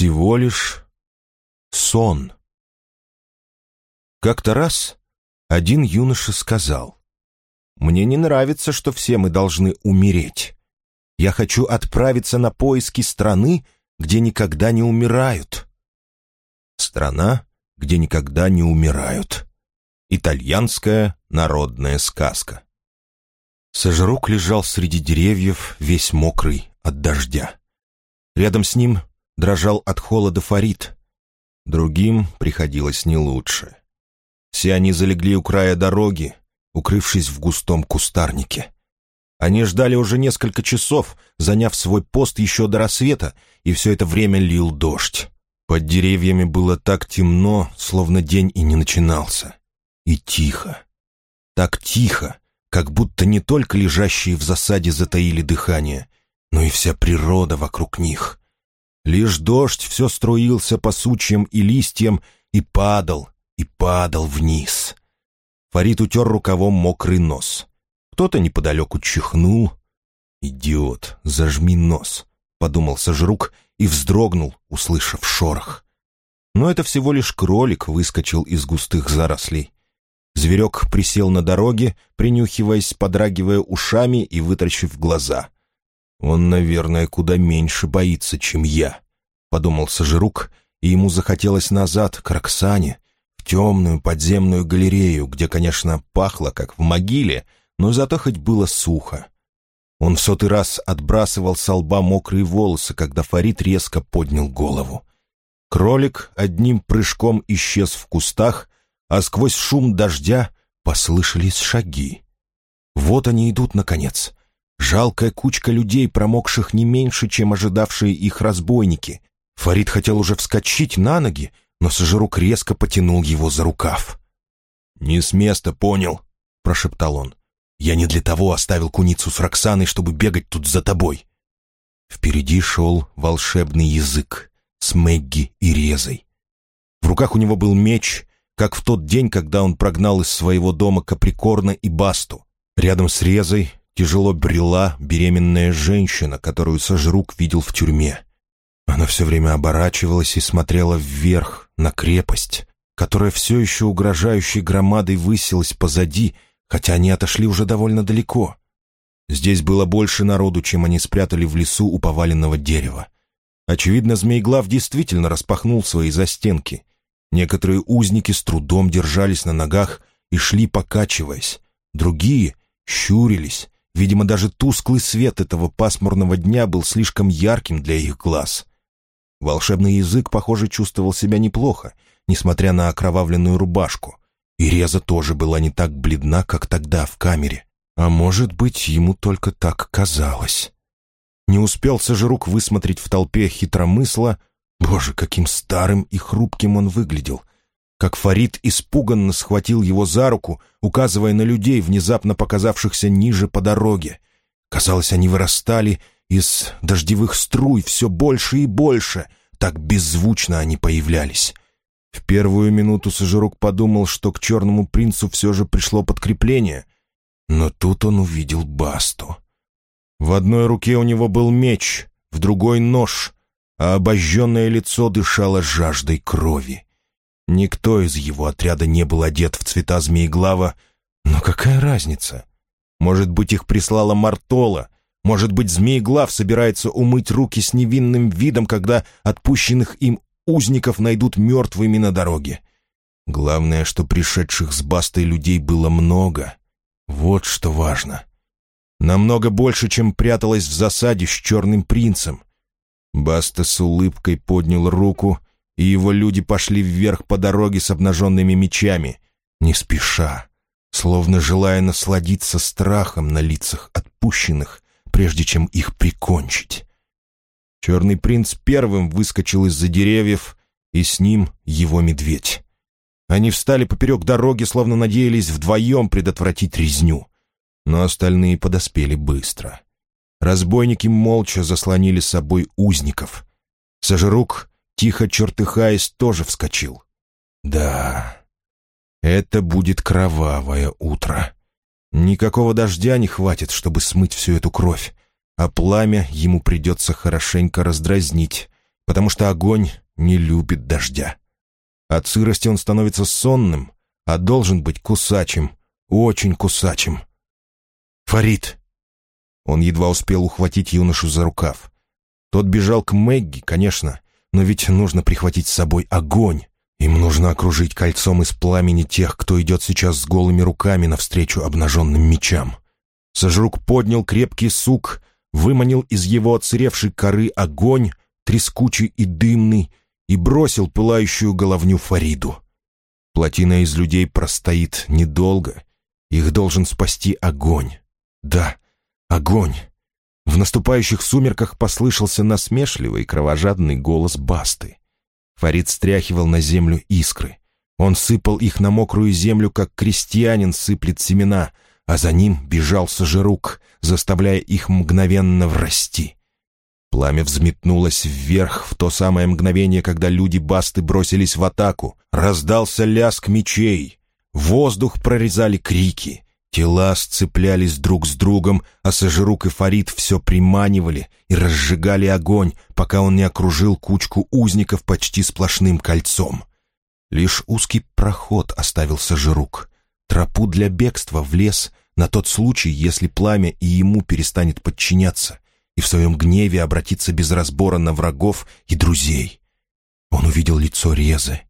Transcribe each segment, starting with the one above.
Всего лишь сон. Как-то раз один юноша сказал, «Мне не нравится, что все мы должны умереть. Я хочу отправиться на поиски страны, где никогда не умирают». Страна, где никогда не умирают. Итальянская народная сказка. Сожрук лежал среди деревьев, весь мокрый от дождя. Рядом с ним дрожал от холода Фарид. Другим приходилось не лучше. Все они залегли у края дороги, укрывшись в густом кустарнике. Они ждали уже несколько часов, заняв свой пост еще до рассвета, и все это время лил дождь. Под деревьями было так темно, словно день и не начинался. И тихо. Так тихо, как будто не только лежащие в засаде затаили дыхание, но и вся природа вокруг них. Лишь дождь все струился по сучьям и листьям и падал, и падал вниз. Фарид утер рукавом мокрый нос. Кто-то неподалеку чихнул. «Идиот, зажми нос», — подумал Сожрук и вздрогнул, услышав шорох. Но это всего лишь кролик выскочил из густых зарослей. Зверек присел на дороге, принюхиваясь, подрагивая ушами и вытрачив глаза. «Он, наверное, куда меньше боится, чем я», — подумал Сажирук, и ему захотелось назад, к Роксане, в темную подземную галерею, где, конечно, пахло, как в могиле, но зато хоть было сухо. Он в сотый раз отбрасывал со лба мокрые волосы, когда Фарид резко поднял голову. Кролик одним прыжком исчез в кустах, а сквозь шум дождя послышались шаги. Вот они идут, наконец. Жалкая кучка людей, промокших не меньше, чем ожидавшие их разбойники. Фарид хотел уже вскочить на ноги, но Сожрук резко потянул его за рукав. «Не с места, понял?» — прошептал он. «Я не для того оставил куницу с Роксаной, чтобы бегать тут за тобой». Впереди шел волшебный язык с Мэгги и Резой. В руках у него был меч, как в тот день, когда он прогнал из своего дома Каприкорна и Басту. Рядом с Резой тяжело брела беременная женщина, которую Сожрук видел в тюрьме. Она все время оборачивалась и смотрела вверх, на крепость, которая все еще угрожающей громадой высилась позади, хотя они отошли уже довольно далеко. Здесь было больше народу, чем они спрятали в лесу у поваленного дерева. Очевидно, Змееглав действительно распахнул свои застенки. Некоторые узники с трудом держались на ногах и шли покачиваясь. Другие щурились. Видимо, даже тусклый свет этого пасмурного дня был слишком ярким для их глаз. Волшебный язык, похоже, чувствовал себя неплохо, несмотря на окровавленную рубашку. И Реза тоже была не так бледна, как тогда в камере. А может быть, ему только так казалось. Не успел Сожрук высмотреть в толпе хитромысла, Боже, каким старым и хрупким он выглядел. Как Фарид испуганно схватил его за руку, указывая на людей, внезапно показавшихся ниже по дороге. Казалось, они вырастали из дождевых струй все больше и больше. Так беззвучно они появлялись. В первую минуту Сожирок подумал, что к черному принцу все же пришло подкрепление. Но тут он увидел Басту. В одной руке у него был меч, в другой — нож — а обожженное лицо дышало жаждой крови. Никто из его отряда не был одет в цвета змееглава, но какая разница? Может быть, их прислала Мартола, может быть, Змееглав собирается умыть руки с невинным видом, когда отпущенных им узников найдут мертвыми на дороге. Главное, что пришедших с Бастой людей было много. Вот что важно. Намного больше, чем пряталась в засаде с Черным Принцем. Баста с улыбкой поднял руку, и его люди пошли вверх по дороге с обнаженными мечами, не спеша, словно желая насладиться страхом на лицах отпущенных, прежде чем их прикончить. Черный принц первым выскочил из-за деревьев, и с ним его медведь. Они встали поперек дороги, словно надеялись вдвоем предотвратить резню. Но остальные подоспели быстро. Разбойники молча заслонили с собой узников. Сожрук, тихо чертыхаясь, тоже вскочил. Да, это будет кровавое утро. Никакого дождя не хватит, чтобы смыть всю эту кровь, а пламя ему придется хорошенько раздразнить, потому что огонь не любит дождя. От сырости он становится сонным, а должен быть кусачим, очень кусачим. «Фарид!» Он едва успел ухватить юношу за рукав. Тот бежал к Мэгги, конечно, но ведь нужно прихватить с собой огонь. Им нужно окружить кольцом из пламени тех, кто идет сейчас с голыми руками навстречу обнаженным мечам. Сожрук поднял крепкий сук, выманил из его отсыревшей коры огонь, трескучий и дымный, и бросил пылающую головню Фариду. Плотина из людей простоит недолго. Их должен спасти огонь. Да, огонь. В наступающих сумерках послышался насмешливый кровожадный голос Басты. Фарид стряхивал на землю искры. Он сыпал их на мокрую землю, как крестьянин сыплет семена, а за ним бежал сожирук, заставляя их мгновенно врасти. Пламя взметнулось вверх в то самое мгновение, когда люди Басты бросились в атаку. Раздался лязг мечей. Воздух прорезали крики. Тела сцеплялись друг с другом, а Сажирук и Фарид все приманивали и разжигали огонь, пока он не окружил кучку узников почти сплошным кольцом. Лишь узкий проход оставил Сажирук. Тропу для бегства в лес на тот случай, если пламя и ему перестанет подчиняться — и в своем гневе обратиться без разбора на врагов и друзей. Он увидел лицо Резы,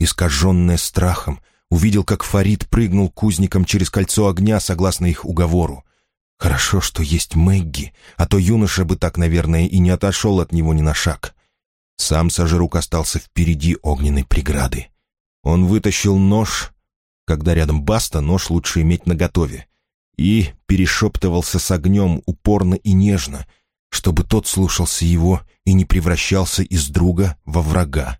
искаженное страхом, увидел, как Фарид прыгнул кузником через кольцо огня согласно их уговору. Хорошо, что есть Мэгги, а то юноша бы так, наверное, и не отошел от него ни на шаг. Сам Сажирук остался впереди огненной преграды. Он вытащил нож, когда рядом Баста, нож лучше иметь наготове, и перешептывался с огнем упорно и нежно, чтобы тот слушался его и не превращался из друга во врага.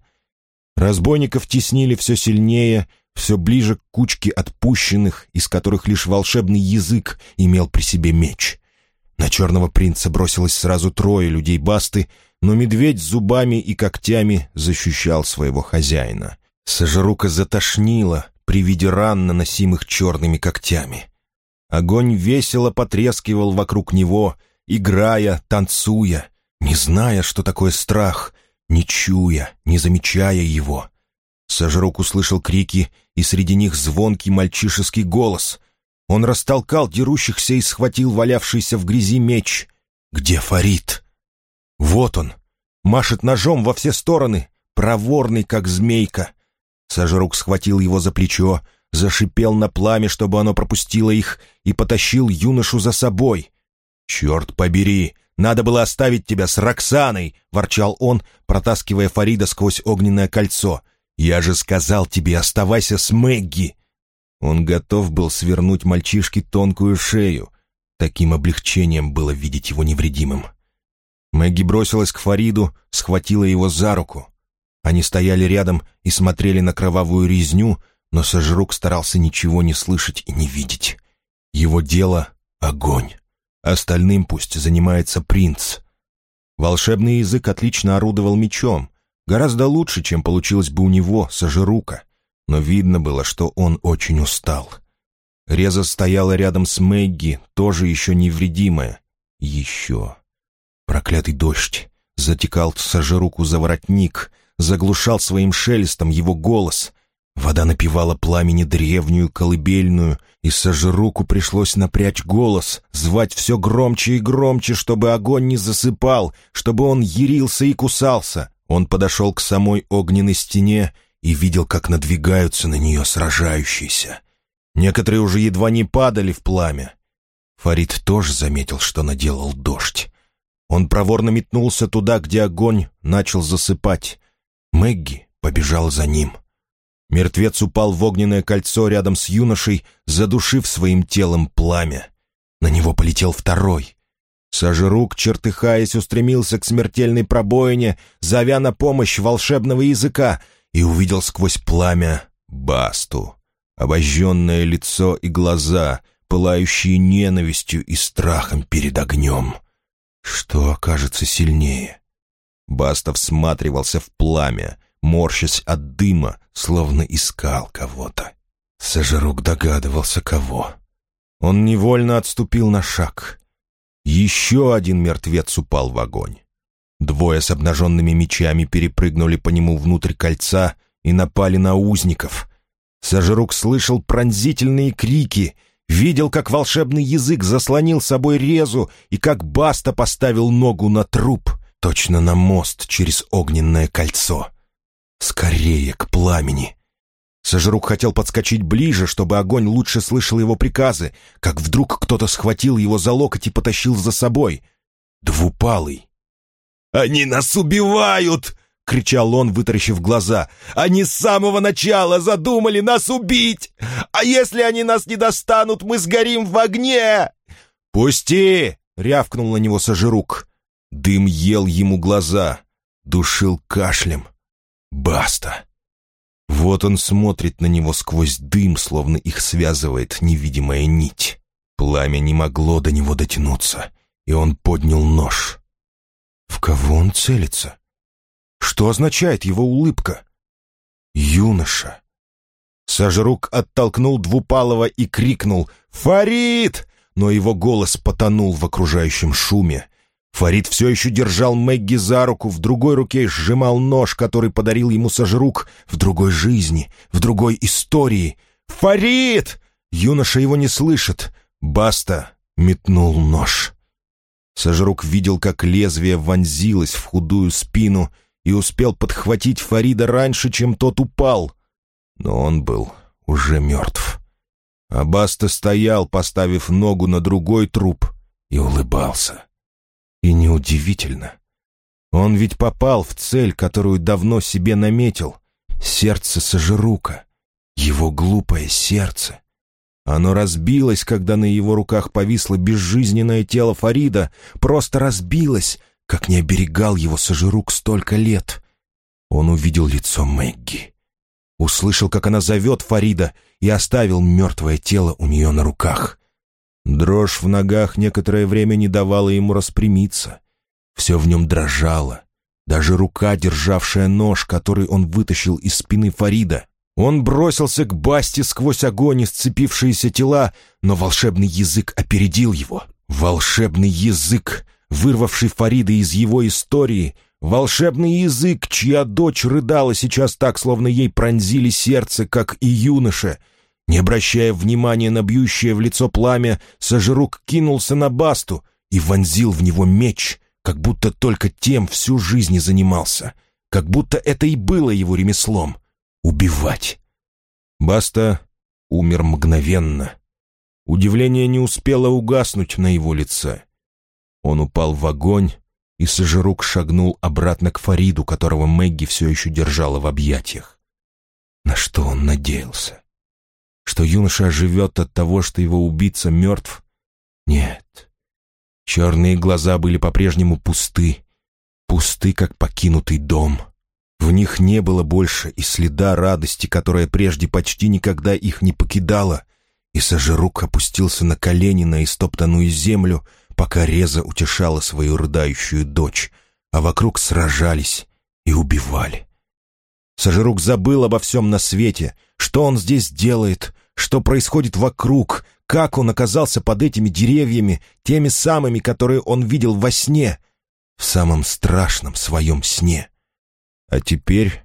Разбойников теснили все сильнее, все ближе к кучке отпущенных, из которых лишь волшебный язык имел при себе меч. На черного принца бросилось сразу трое людей Басты, но медведь зубами и когтями защищал своего хозяина. Сожрука затошнило при виде ран, наносимых черными когтями. Огонь весело потрескивал вокруг него, играя, танцуя, не зная, что такое страх, не чуя, не замечая его. Сожрук услышал крики, и среди них звонкий мальчишеский голос. Он растолкал дерущихся и схватил валявшийся в грязи меч. «Где Фарид?» «Вот он!» Машет ножом во все стороны, проворный, как змейка. Сожрук схватил его за плечо, зашипел на пламя, чтобы оно пропустило их, и потащил юношу за собой. «Черт побери! Надо было оставить тебя с Роксаной!» — ворчал он, протаскивая Фарида сквозь огненное кольцо. «Я же сказал тебе, оставайся с Мэгги!» Он готов был свернуть мальчишке тонкую шею. Таким облегчением было видеть его невредимым. Мэгги бросилась к Фариду, схватила его за руку. Они стояли рядом и смотрели на кровавую резню, но Сожрук старался ничего не слышать и не видеть. Его дело — огонь. Остальным пусть занимается принц. Волшебный язык отлично орудовал мечом, гораздо лучше, чем получилось бы у него, Сажирука. Но видно было, что он очень устал. Реза стояла рядом с Мэгги, тоже еще невредимая. Еще. Проклятый дождь. Затекал Сажируку за воротник, заглушал своим шелестом его голос. Вода напевала пламени древнюю колыбельную, и Сожруку пришлось напрячь голос, звать все громче и громче, чтобы огонь не засыпал, чтобы он ярился и кусался. Он подошел к самой огненной стене и видел, как надвигаются на нее сражающиеся. Некоторые уже едва не падали в пламя. Фарид тоже заметил, что наделал дождь. Он проворно метнулся туда, где огонь начал засыпать. Мэгги побежал за ним — Мертвец упал в огненное кольцо рядом с юношей, задушив своим телом пламя. На него полетел второй. Сажирук, чертыхаясь, устремился к смертельной пробоине, зовя на помощь волшебного языка, и увидел сквозь пламя Басту. Обожженное лицо и глаза, пылающие ненавистью и страхом перед огнем. Что окажется сильнее? Баста всматривался в пламя, морщась от дыма, словно искал кого-то. Сожрук догадывался, кого. Он невольно отступил на шаг. Еще один мертвец упал в огонь. Двое с обнаженными мечами перепрыгнули по нему внутрь кольца и напали на узников. Сожрук слышал пронзительные крики, видел, как волшебный язык заслонил собой резу и как Баста поставил ногу на труп, точно на мост через огненное кольцо. Скорее к пламени! Сожрук хотел подскочить ближе, чтобы огонь лучше слышал его приказы, как вдруг кто-то схватил его за локоть и потащил за собой. Двупалый. «Они нас убивают!» — кричал он, вытаращив глаза. «Они с самого начала задумали нас убить! А если они нас не достанут, мы сгорим в огне!» «Пусти!» — рявкнул на него Сожрук. Дым ел ему глаза, душил кашлем. «Баста!» Вот он смотрит на него сквозь дым, словно их связывает невидимая нить. Пламя не могло до него дотянуться, и он поднял нож. В кого он целится? Что означает его улыбка? Юноша. Сожрук оттолкнул Двупалова и крикнул «Фарид!», но его голос потонул в окружающем шуме, Фарид все еще держал Мэгги за руку, в другой руке сжимал нож, который подарил ему Сожрук в другой жизни, в другой истории. «Фарид!» Юноша его не слышит. Баста метнул нож. Сожрук видел, как лезвие вонзилось в худую спину и успел подхватить Фарида раньше, чем тот упал. Но он был уже мертв. А Баста стоял, поставив ногу на другой труп, и улыбался. И неудивительно. Он ведь попал в цель, которую давно себе наметил. Сердце Сожирука. Его глупое сердце. Оно разбилось, когда на его руках повисло безжизненное тело Фарида. Просто разбилось, как не оберегал его Сожирук столько лет. Он увидел лицо Мэгги. Услышал, как она зовет Фарида, и оставил мертвое тело у нее на руках. Дрожь в ногах некоторое время не давала ему распрямиться. Все в нем дрожало. Даже рука, державшая нож, который он вытащил из спины Фарида. Он бросился к Басте сквозь огонь и сцепившиеся тела, но волшебный язык опередил его. Волшебный язык, вырвавший Фарида из его истории, волшебный язык, чья дочь рыдала сейчас так, словно ей пронзили сердце, как и юноша — не обращая внимания на бьющее в лицо пламя, Сожрук кинулся на Басту и вонзил в него меч, как будто только тем всю жизнь и занимался, как будто это и было его ремеслом — убивать. Баста умер мгновенно. Удивление не успело угаснуть на его лице. Он упал в огонь, и Сожрук шагнул обратно к Фариду, которого Мэгги все еще держала в объятиях. На что он надеялся? Что юноша оживет от того, что его убийца мертв? Нет. Черные глаза были по-прежнему пусты, пусты, как покинутый дом. В них не было больше и следа радости, которая прежде почти никогда их не покидала, и Сажирук опустился на колени на истоптанную землю, пока Реза утешала свою рыдающую дочь, а вокруг сражались и убивали. Сажирук забыл обо всем на свете, что он здесь делает, что происходит вокруг, как он оказался под этими деревьями, теми самыми, которые он видел во сне, в самом страшном своем сне. А теперь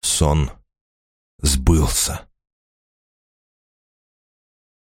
сон сбылся.